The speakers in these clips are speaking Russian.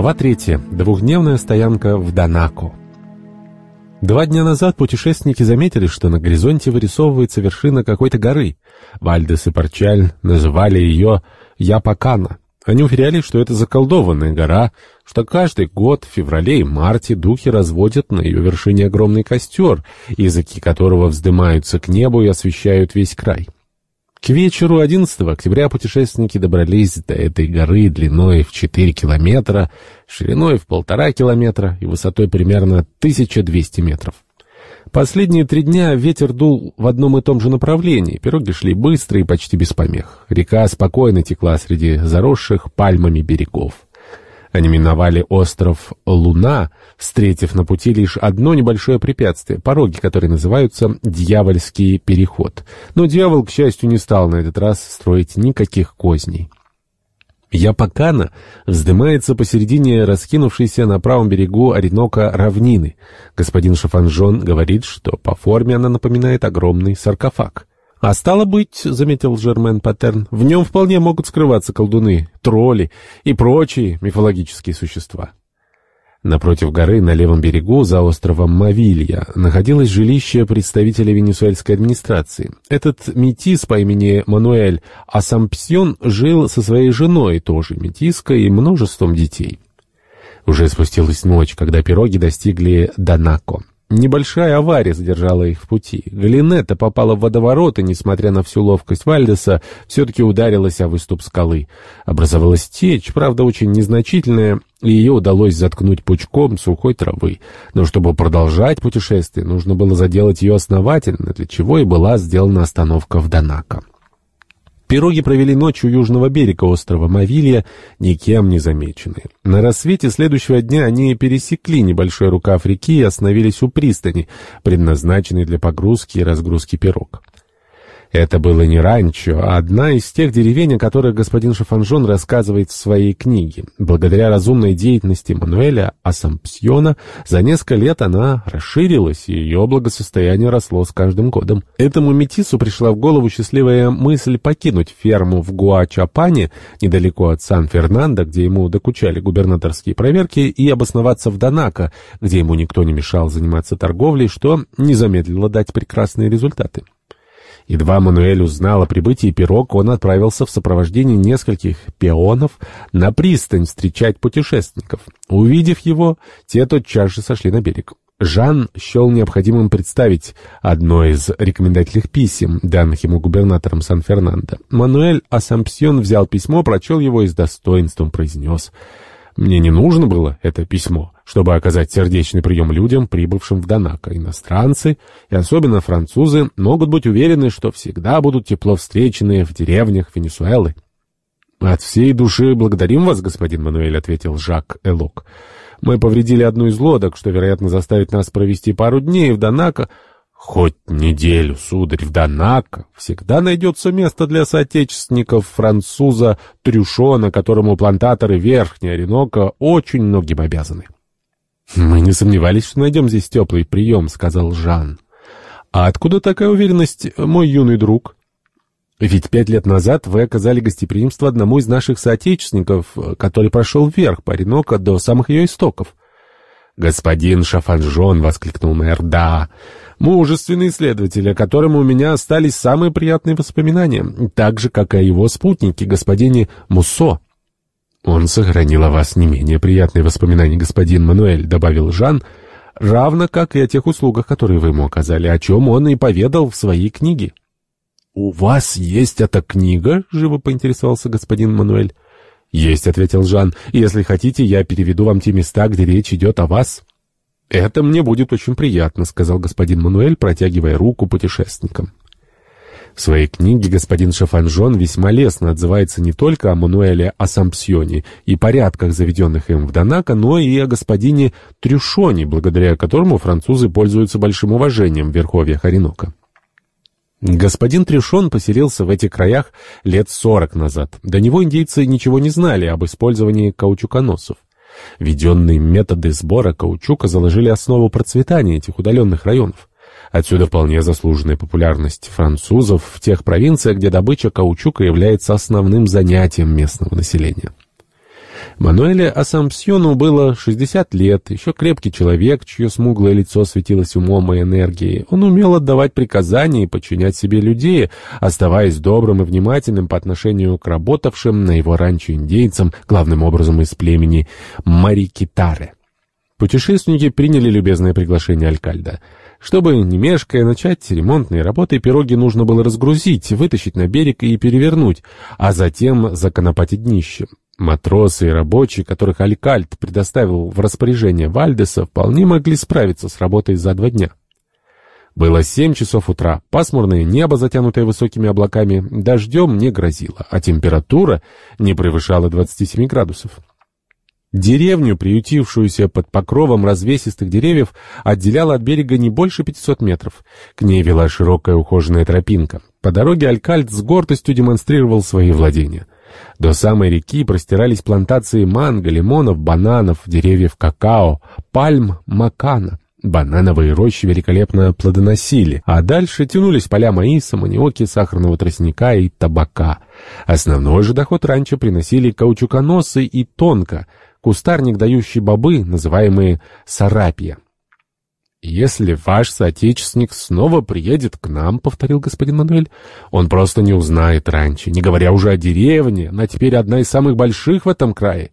Глава 3. Двухдневная стоянка в Донако. Два дня назад путешественники заметили, что на горизонте вырисовывается вершина какой-то горы. Вальдес и Парчаль называли ее Япакана. Они уверяли, что это заколдованная гора, что каждый год в феврале и марте духи разводят на ее вершине огромный костер, языки которого вздымаются к небу и освещают весь край. К вечеру 11 октября путешественники добрались до этой горы длиной в 4 километра, шириной в полтора километра и высотой примерно 1200 метров. Последние три дня ветер дул в одном и том же направлении, пироги шли быстро и почти без помех. Река спокойно текла среди заросших пальмами берегов. Они миновали остров Луна, встретив на пути лишь одно небольшое препятствие — пороги, которые называются «Дьявольский переход». Но дьявол, к счастью, не стал на этот раз строить никаких козней. Япакана вздымается посередине раскинувшейся на правом берегу Оренока равнины. Господин Шафанжон говорит, что по форме она напоминает огромный саркофаг. А стало быть, — заметил Жермен Паттерн, — в нем вполне могут скрываться колдуны, тролли и прочие мифологические существа. Напротив горы, на левом берегу, за островом Мавилья, находилось жилище представителя венесуэльской администрации. Этот метис по имени Мануэль Асампсьон жил со своей женой, тоже метиской, и множеством детей. Уже спустилась ночь, когда пироги достигли Данако. Небольшая авария задержала их в пути. Галинетта попала в водоворот и, несмотря на всю ловкость Вальдеса, все-таки ударилась о выступ скалы. Образовалась течь, правда, очень незначительная, и ее удалось заткнуть пучком сухой травы. Но чтобы продолжать путешествие, нужно было заделать ее основательно, для чего и была сделана остановка в Донако. Пироги провели ночь у южного берега острова Мавилья, никем не замеченные. На рассвете следующего дня они пересекли небольшой рукав реки и остановились у пристани, предназначенной для погрузки и разгрузки пирог. Это было не ранчо, а одна из тех деревень, о которых господин Шафанжон рассказывает в своей книге. Благодаря разумной деятельности Мануэля Асампсьона за несколько лет она расширилась, и ее благосостояние росло с каждым годом. Этому метису пришла в голову счастливая мысль покинуть ферму в Гуачапане, недалеко от Сан-Фернандо, где ему докучали губернаторские проверки, и обосноваться в Донако, где ему никто не мешал заниматься торговлей, что не замедлило дать прекрасные результаты. Едва Мануэль узнал о прибытии пирог, он отправился в сопровождении нескольких пионов на пристань встречать путешественников. Увидев его, те тотчас же сошли на берег. Жан счел необходимым представить одно из рекомендательных писем, данных ему губернатором Сан-Фернандо. Мануэль Асампсион взял письмо, прочел его и с достоинством произнес — мне не нужно было это письмо, чтобы оказать сердечный прием людям, прибывшим в Донако. Иностранцы, и особенно французы, могут быть уверены, что всегда будут тепло встречены в деревнях Венесуэлы. «От всей души благодарим вас, господин Мануэль», — ответил Жак Элок. «Мы повредили одну из лодок, что, вероятно, заставит нас провести пару дней в Донако, Хоть неделю, сударь, в Донако всегда найдется место для соотечественников француза Трюшона, которому плантаторы Верхней Оренока очень многим обязаны. «Мы не сомневались, что найдем здесь теплый прием», — сказал Жан. «А откуда такая уверенность, мой юный друг?» «Ведь пять лет назад вы оказали гостеприимство одному из наших соотечественников, который прошел вверх по Оренока до самых ее истоков». «Господин Шафанжон!» — воскликнул мэр. «Да, мужественный исследователь, о котором у меня остались самые приятные воспоминания, так же, как и о его спутнике, господине Муссо». «Он сохранил о вас не менее приятные воспоминания, господин Мануэль», — добавил Жан, «равно как и о тех услугах, которые вы ему оказали, о чем он и поведал в своей книге». «У вас есть эта книга?» — живо поинтересовался господин Мануэль. «Есть», — ответил Жан. «Если хотите, я переведу вам те места, где речь идет о вас». «Это мне будет очень приятно», — сказал господин Мануэль, протягивая руку путешественникам. В своей книге господин Шафанжон весьма лестно отзывается не только о Мануэле Асампсьоне и порядках, заведенных им в Донако, но и о господине Трюшоне, благодаря которому французы пользуются большим уважением в верховьях Оренока. Господин Трюшон поселился в этих краях лет сорок назад. До него индейцы ничего не знали об использовании каучуконосов. Введенные методы сбора каучука заложили основу процветания этих удаленных районов. Отсюда вполне заслуженная популярность французов в тех провинциях, где добыча каучука является основным занятием местного населения. Мануэле Асампсьону было 60 лет, еще крепкий человек, чье смуглое лицо светилось умом и энергией. Он умел отдавать приказания и подчинять себе людей, оставаясь добрым и внимательным по отношению к работавшим на его ранчо индейцам, главным образом из племени Марикитаре. Путешественники приняли любезное приглашение Алькальда. Чтобы, не мешкая, начать ремонтные работы, пироги нужно было разгрузить, вытащить на берег и перевернуть, а затем законопатить днище. Матросы и рабочие, которых Алькальд предоставил в распоряжение Вальдеса, вполне могли справиться с работой за два дня. Было семь часов утра, пасмурное небо, затянутое высокими облаками, дождем не грозило, а температура не превышала 27 градусов. Деревню, приютившуюся под покровом развесистых деревьев, отделяла от берега не больше 500 метров. К ней вела широкая ухоженная тропинка. По дороге Алькальд с гордостью демонстрировал свои владения — до самой реки простирались плантации манго, лимонов, бананов, деревьев какао, пальм, макана. Банановые рощи великолепно плодоносили, а дальше тянулись поля маиса, маниоки, сахарного тростника и табака. Основной же доход раньше приносили каучуконосы и тонко, кустарник, дающий бобы, называемые сарапия. «Если ваш соотечественник снова приедет к нам, — повторил господин Мануэль, — он просто не узнает раньше, не говоря уже о деревне, она теперь одна из самых больших в этом крае».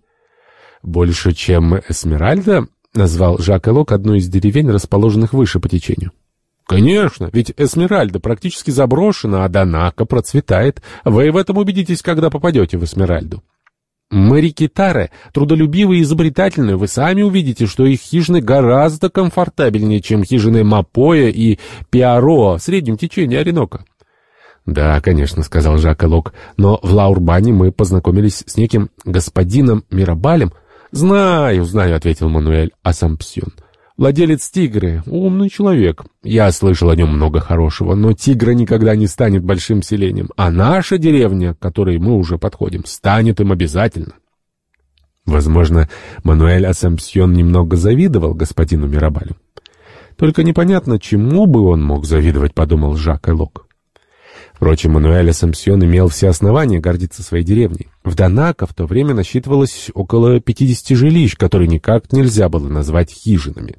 «Больше, чем Эсмеральда?» — назвал Жак Элок одну из деревень, расположенных выше по течению. «Конечно, ведь Эсмеральда практически заброшена, а Донако процветает. Вы в этом убедитесь, когда попадете в Эсмеральду». Марикитары трудолюбивые и изобретательные, вы сами увидите, что их хижины гораздо комфортабельнее, чем хижины Мапоя и Пиаро в среднем течении Оренока. «Да, конечно», — сказал Жак Элок, — «но в Лаурбане мы познакомились с неким господином Мирабалем». «Знаю, знаю», — ответил Мануэль Асампсион. Владелец тигры, умный человек. Я слышал о нем много хорошего, но тигра никогда не станет большим селением, а наша деревня, к которой мы уже подходим, станет им обязательно. Возможно, Мануэль Асампсьон немного завидовал господину Мирабалю. Только непонятно, чему бы он мог завидовать, подумал Жак Элок. Впрочем, Мануэль Асампсьон имел все основания гордиться своей деревней. В Донако в то время насчитывалось около 50 жилищ, которые никак нельзя было назвать хижинами.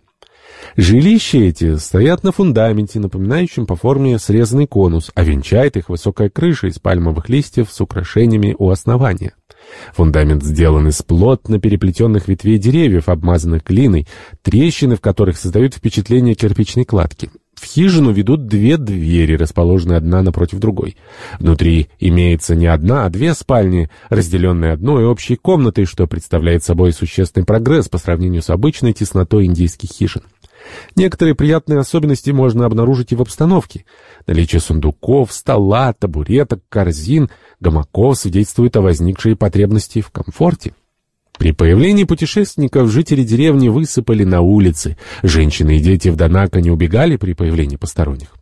Жилища эти стоят на фундаменте, напоминающем по форме срезанный конус, а венчает их высокая крыша из пальмовых листьев с украшениями у основания. Фундамент сделан из плотно переплетенных ветвей деревьев, обмазанных глиной, трещины в которых создают впечатление кирпичной кладки. В хижину ведут две двери, расположенные одна напротив другой. Внутри имеется не одна, а две спальни, разделенные одной общей комнатой, что представляет собой существенный прогресс по сравнению с обычной теснотой индийских хижин. Некоторые приятные особенности можно обнаружить и в обстановке. Наличие сундуков, стола, табуреток, корзин, гамаков свидетельствует о возникшей потребности в комфорте. При появлении путешественников жители деревни высыпали на улицы. Женщины и дети в Донако не убегали при появлении посторонних.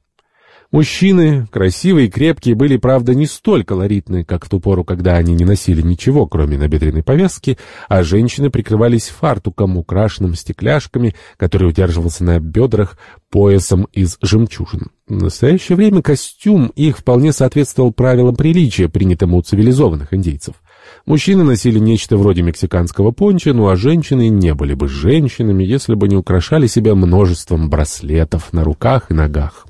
Мужчины, красивые и крепкие, были, правда, не столь колоритны, как в ту пору, когда они не носили ничего, кроме набедренной повязки, а женщины прикрывались фартуком, украшенным стекляшками, который удерживался на бедрах поясом из жемчужин. В настоящее время костюм их вполне соответствовал правилам приличия, принятым у цивилизованных индейцев. Мужчины носили нечто вроде мексиканского понча, ну а женщины не были бы женщинами, если бы не украшали себя множеством браслетов на руках и ногах.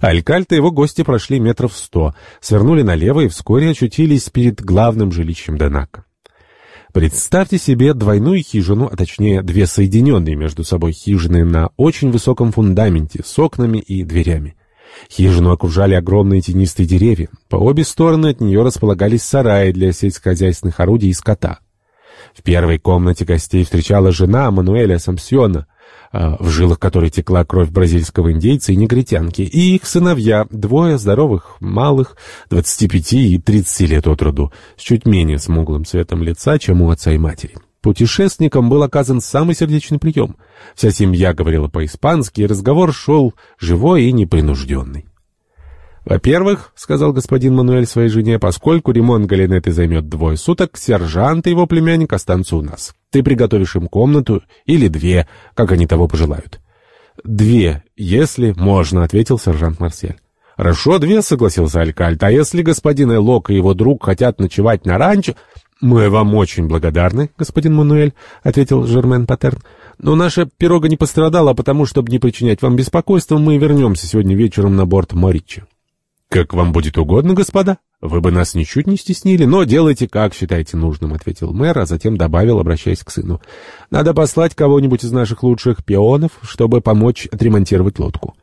Алькальт и его гости прошли метров сто, свернули налево и вскоре очутились перед главным жилищем Донака. Представьте себе двойную хижину, а точнее две соединенные между собой хижины на очень высоком фундаменте с окнами и дверями. Хижину окружали огромные тенистые деревья. По обе стороны от нее располагались сараи для сельскохозяйственных орудий и скота. В первой комнате гостей встречала жена Мануэля Самсиона, в жилах которой текла кровь бразильского индейца и негритянки, и их сыновья, двое здоровых, малых, 25 и 30 лет от роду, с чуть менее смуглым цветом лица, чем у отца и матери. Путешественникам был оказан самый сердечный прием. Вся семья говорила по-испански, и разговор шел живой и непринужденный. «Во-первых, — сказал господин Мануэль своей жене, — поскольку ремонт галинеты займет двое суток, сержант и его племянник останутся у нас. Ты приготовишь им комнату или две, как они того пожелают». «Две, если можно», — ответил сержант Марсель. «Хорошо, две», — согласился Алькальт. «А если господин Элок и его друг хотят ночевать на ранчо...» «Мы вам очень благодарны, господин Мануэль», — ответил Жермен Паттерн. «Но наша пирога не пострадала, потому, чтобы не причинять вам беспокойства, мы вернемся сегодня вечером на борт Морича». «Как вам будет угодно, господа. Вы бы нас ничуть не стеснили, но делайте, как считаете нужным», — ответил мэр, а затем добавил, обращаясь к сыну. «Надо послать кого-нибудь из наших лучших пионов, чтобы помочь отремонтировать лодку».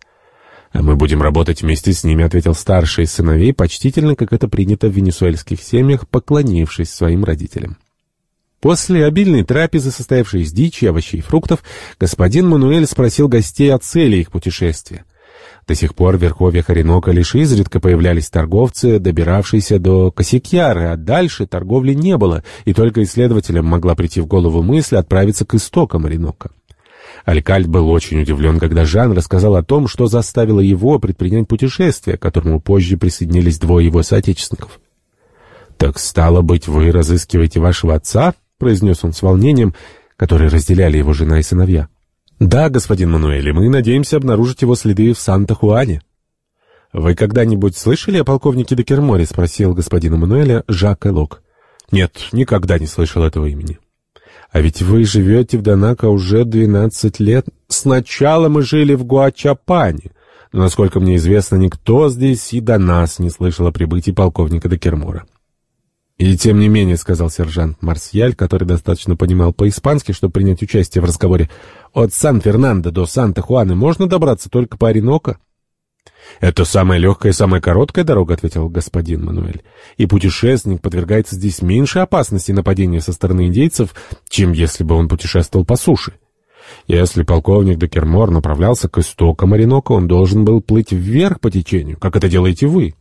«А мы будем работать вместе с ними», — ответил старший из сыновей, почтительно, как это принято в венесуэльских семьях, поклонившись своим родителям. После обильной трапезы, состоявшей из дичи, овощей и фруктов, господин Мануэль спросил гостей о цели их путешествия. До сих пор в верховьях Оренока лишь изредка появлялись торговцы, добиравшиеся до Косикьяры, а дальше торговли не было, и только исследователям могла прийти в голову мысль отправиться к истокам Оренока. Алькальд был очень удивлен, когда Жан рассказал о том, что заставило его предпринять путешествие, к которому позже присоединились двое его соотечественников. «Так стало быть, вы разыскиваете вашего отца?» — произнес он с волнением, которое разделяли его жена и сыновья. «Да, господин Мануэль, мы надеемся обнаружить его следы в Санта-Хуане». «Вы когда-нибудь слышали о полковнике Декерморе?» — спросил господина Мануэля Жак Элок. «Нет, никогда не слышал этого имени». А ведь вы живете в Донако уже двенадцать лет. Сначала мы жили в Гуачапане. Но, насколько мне известно, никто здесь и до нас не слышал о прибытии полковника Декермора. «И тем не менее», — сказал сержант Марсьяль, который достаточно понимал по-испански, чтобы принять участие в разговоре, «от Сан-Фернандо до Санта-Хуаны можно добраться только по Ореноко?» «Это самая легкая и самая короткая дорога», — ответил господин Мануэль. «И путешественник подвергается здесь меньше опасности нападения со стороны индейцев, чем если бы он путешествовал по суше. Если полковник Декермор направлялся к истокам Оренока, он должен был плыть вверх по течению, как это делаете вы».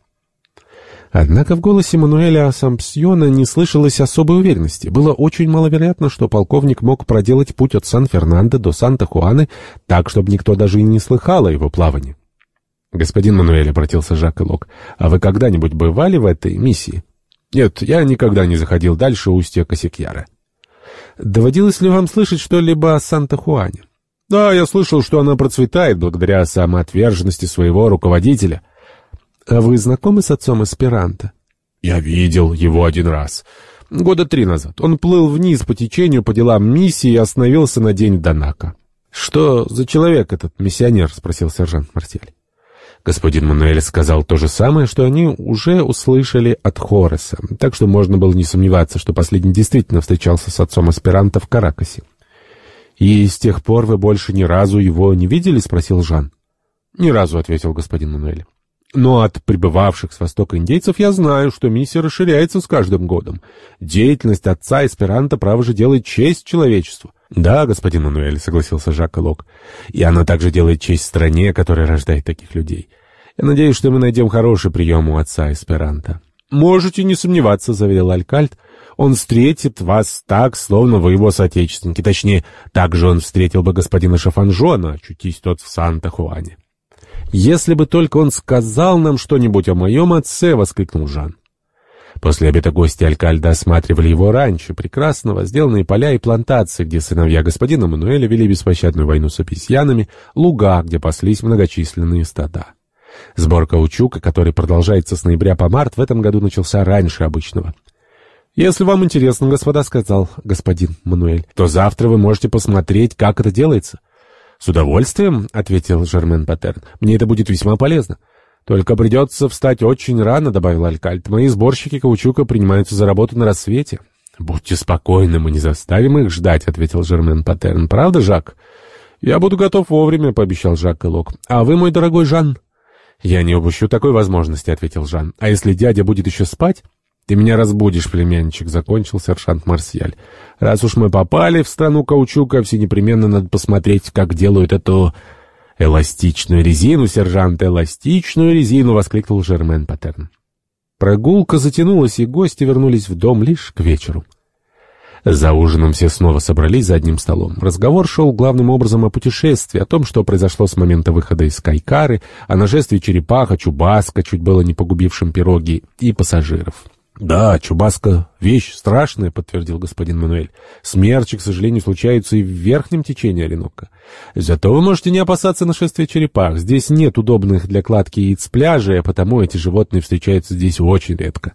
Однако в голосе Мануэля Асампсьона не слышалось особой уверенности. Было очень маловероятно, что полковник мог проделать путь от Сан-Фернандо до Санта-Хуаны так, чтобы никто даже и не слыхал о его плавании. «Господин Мануэль», — обратился Жак Лок, — «а вы когда-нибудь бывали в этой миссии?» «Нет, я никогда не заходил дальше устья Косикьяра». «Доводилось ли вам слышать что-либо о Санта-Хуане?» «Да, я слышал, что она процветает благодаря самоотверженности своего руководителя». «А вы знакомы с отцом Эсперанто?» «Я видел его один раз. Года три назад. Он плыл вниз по течению по делам миссии и остановился на день в Донако». «Что за человек этот миссионер?» — спросил сержант Мартель. Господин Мануэль сказал то же самое, что они уже услышали от Хореса, так что можно было не сомневаться, что последний действительно встречался с отцом аспиранта в Каракасе. «И с тех пор вы больше ни разу его не видели?» — спросил Жан. «Ни разу», — ответил господин Мануэль. «Но от прибывавших с востока индейцев я знаю, что миссия расширяется с каждым годом. Деятельность отца эсперанто, право же, делает честь человечеству. «Да, господин Мануэль», — согласился Жак Лок. «И она также делает честь стране, которая рождает таких людей. Я надеюсь, что мы найдем хороший прием у отца Эсперанто». «Можете не сомневаться», — заверил Алькальд. «Он встретит вас так, словно вы его соотечественники. Точнее, так же он встретил бы господина Шафанжона, очутись тот в Санта-Хуане». «Если бы только он сказал нам что-нибудь о моем отце!» — воскликнул Жан. После обеда гости Алькальда осматривали его раньше, прекрасного, сделанные поля и плантации, где сыновья господина Мануэля вели беспощадную войну с обезьянами, луга, где паслись многочисленные стада. Сбор каучука, который продолжается с ноября по март, в этом году начался раньше обычного. «Если вам интересно, господа, — сказал господин Мануэль, — то завтра вы можете посмотреть, как это делается». «С удовольствием», — ответил Жермен Паттерн, — «мне это будет весьма полезно». «Только придется встать очень рано», — добавил Алькальт. «Мои сборщики каучука принимаются за работу на рассвете». «Будьте спокойны, мы не заставим их ждать», — ответил Жермен Паттерн. «Правда, Жак?» «Я буду готов вовремя», — пообещал Жак Элок. «А вы, мой дорогой Жан?» «Я не упущу такой возможности», — ответил Жан. «А если дядя будет еще спать?» «Ты меня разбудишь, племянничек», — закончил сержант Марсиаль. «Раз уж мы попали в страну каучука, все непременно надо посмотреть, как делают эту «Эластичную резину, сержант, эластичную резину!» — воскликнул Жермен Паттерн. Прогулка затянулась, и гости вернулись в дом лишь к вечеру. За ужином все снова собрались за одним столом. Разговор шел главным образом о путешествии, о том, что произошло с момента выхода из Кайкары, о нашествии черепаха, чубаска, чуть было не погубившем пироги, и пассажиров. «Да, Чубаска — вещь страшная», — подтвердил господин Мануэль. «Смерчи, к сожалению, случаются и в верхнем течении Оренока. Зато вы можете не опасаться нашествия черепах. Здесь нет удобных для кладки яиц пляжей, а потому эти животные встречаются здесь очень редко».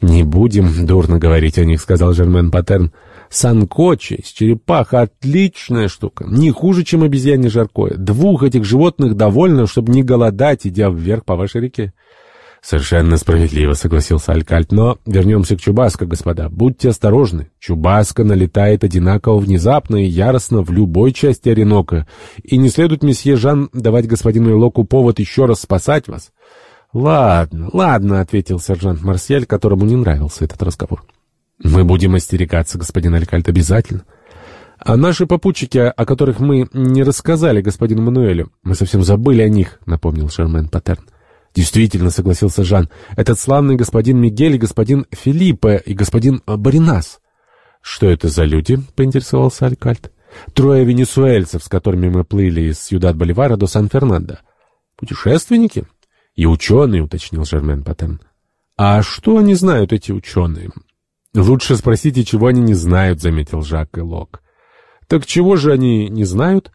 «Не будем дурно говорить о них», — сказал Жермен Паттерн. «Санкочи с черепаха — отличная штука, не хуже, чем обезьяне жаркое. Двух этих животных довольно, чтобы не голодать, идя вверх по вашей реке». «Совершенно справедливо», — согласился Алькальт. «Но вернемся к Чубаско, господа. Будьте осторожны. Чубаско налетает одинаково внезапно и яростно в любой части Оренока. И не следует, месье Жан, давать господину Локу повод еще раз спасать вас». «Ладно, ладно», — ответил сержант Марсель, которому не нравился этот разговор. «Мы будем остерегаться, господин Алькальт, обязательно. А наши попутчики, о которых мы не рассказали господину Мануэлю, мы совсем забыли о них», — напомнил Шермен Паттерн. «Действительно», — согласился Жан, — «этот славный господин Мигель господин Филиппе и господин Баринас». «Что это за люди?» — поинтересовался Алькальт. «Трое венесуэльцев, с которыми мы плыли из Сьюдад-Боливара до Сан-Фернандо». «Путешественники?» «И ученые», — уточнил Жермен Паттен. «А что они знают, эти ученые?» «Лучше спросите, чего они не знают», — заметил Жак и Лок. «Так чего же они не знают?»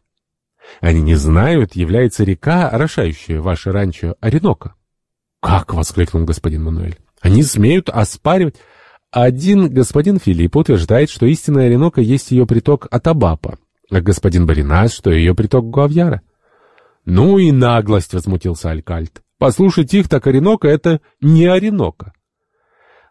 «Они не знают, является река, орошающая ваше ранчо Оренока». «Как?» — воскликнул господин Мануэль. «Они смеют оспаривать...» Один господин Филипп утверждает, что истинная Оренока есть ее приток Атабапа, а господин Баринас, что ее приток Гуавьяра. «Ну и наглость!» — возмутился Алькальт. Послушать их, так Оренока — это не Оренока.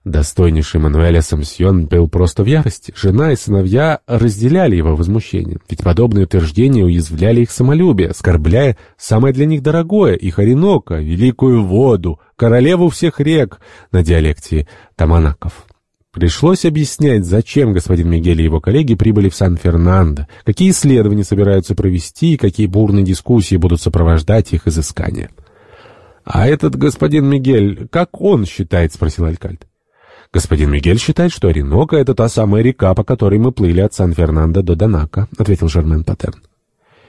Достойнейший Мануэль Асамсьон был просто в ярости. Жена и сыновья разделяли его возмущение, ведь подобные утверждения уязвляли их самолюбие, оскорбляя самое для них дорогое, их Оренока, великую воду, королеву всех рек на диалекте таманаков. Пришлось объяснять, зачем господин Мигель и его коллеги прибыли в Сан-Фернандо, какие исследования собираются провести и какие бурные дискуссии будут сопровождать их изыскания. «А этот господин Мигель, как он считает?» — спросил Алькальд. «Господин Мигель считает, что Оренока — это та самая река, по которой мы плыли от Сан-Фернандо до Донака», — ответил Жермен Патерн.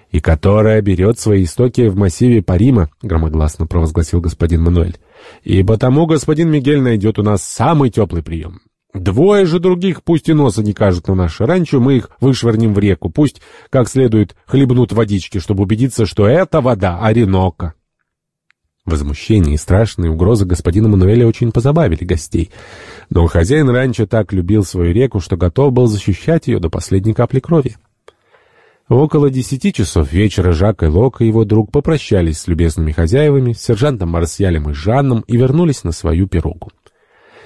«И которая берет свои истоки в массиве Парима», — громогласно провозгласил господин Мануэль. «И потому господин Мигель найдет у нас самый теплый прием. Двое же других, пусть и носа не кажут на наше ранчо, мы их вышвырнем в реку, пусть как следует хлебнут водички, чтобы убедиться, что это вода Оренока». Возмущение и страшные угрозы господина Мануэля очень позабавили гостей. Но хозяин раньше так любил свою реку, что готов был защищать ее до последней капли крови. Около десяти часов вечера Жак и Лок и его друг попрощались с любезными хозяевами, с сержантом Марсиалем и Жанном и вернулись на свою пирогу.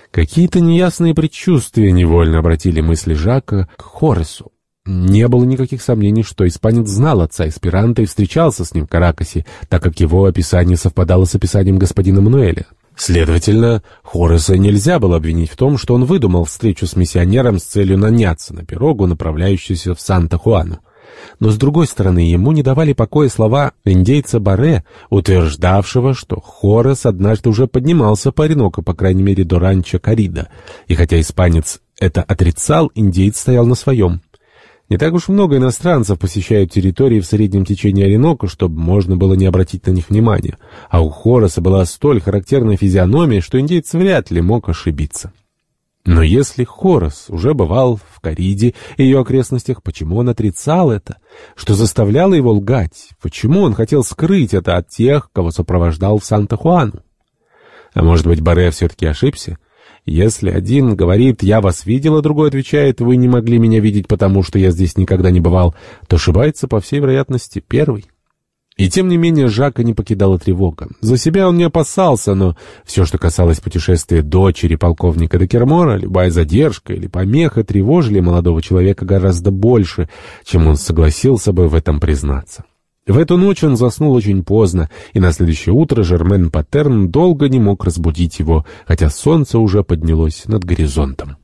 Какие-то неясные предчувствия невольно обратили мысли Жака к Хоресу. Не было никаких сомнений, что испанец знал отца Эсперанто и встречался с ним в Каракасе, так как его описание совпадало с описанием господина Мануэля. Следовательно, Хореса нельзя было обвинить в том, что он выдумал встречу с миссионером с целью наняться на пирогу, направляющуюся в Санта-Хуану. Но, с другой стороны, ему не давали покоя слова индейца Баре, утверждавшего, что Хорес однажды уже поднимался по Ореноко, по крайней мере, до ранчо Карида. И хотя испанец это отрицал, индейец стоял на своем. Не так уж много иностранцев посещают территории в среднем течении Оренока, чтобы можно было не обратить на них внимания. А у Хороса была столь характерная физиономия, что индейец вряд ли мог ошибиться. Но если Хорос уже бывал в Кариде и ее окрестностях, почему он отрицал это? Что заставляло его лгать? Почему он хотел скрыть это от тех, кого сопровождал в Санта-Хуану? А может быть, Баре все-таки ошибся? Если один говорит «я вас видел», а другой отвечает «вы не могли меня видеть, потому что я здесь никогда не бывал», то ошибается, по всей вероятности, первый. И тем не менее Жака не покидала тревога. За себя он не опасался, но все, что касалось путешествия дочери полковника Декермора, любая задержка или помеха тревожили молодого человека гораздо больше, чем он согласился бы в этом признаться. В эту ночь он заснул очень поздно, и на следующее утро Жермен Паттерн долго не мог разбудить его, хотя солнце уже поднялось над горизонтом.